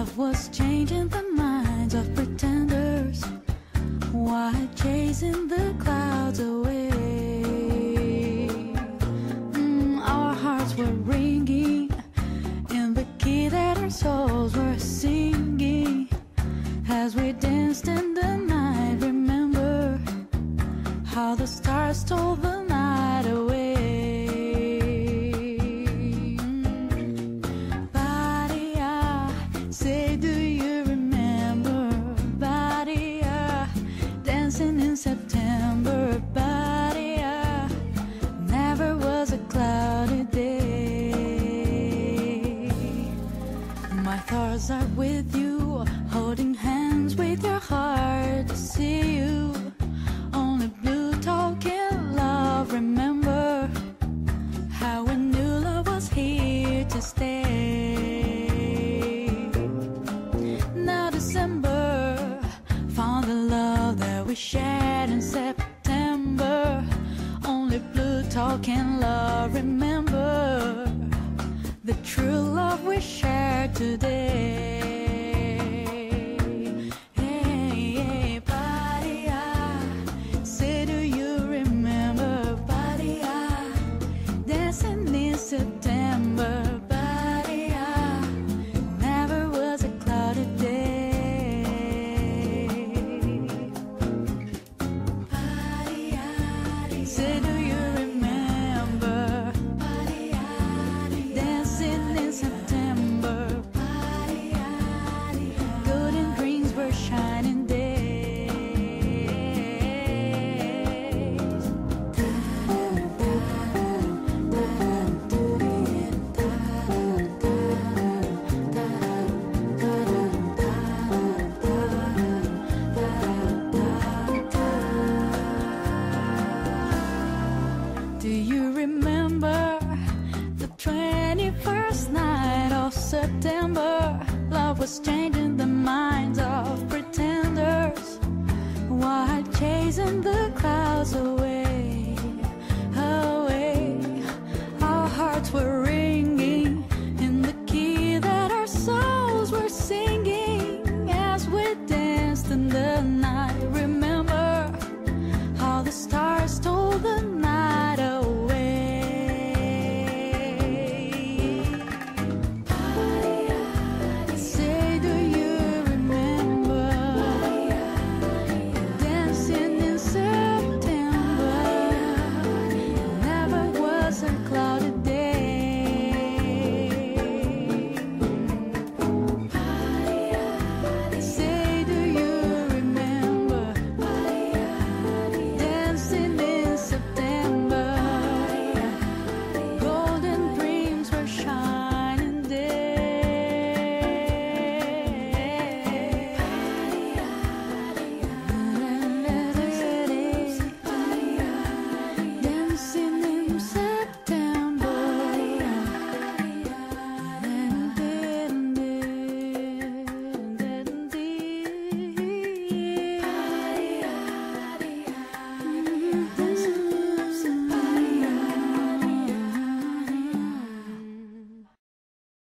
Love was changing the minds of pretenders Why chasing the clouds away. Mm, our hearts were ringing in the key that our souls were singing as we danced in the night. Remember how the stars told. the we shared in September. Only blue talking love, remember the true love we shared today. Hey, say do you remember dancing in September? 21st night of September? Love was changing the minds of pretenders while chasing the